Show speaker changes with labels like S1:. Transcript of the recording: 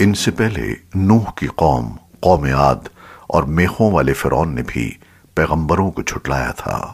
S1: ان سے پہلے نوح کی قوم قوم عاد اور میخوں والے فرعون نے بھی پیغمبروں کو جھٹلایا تھا۔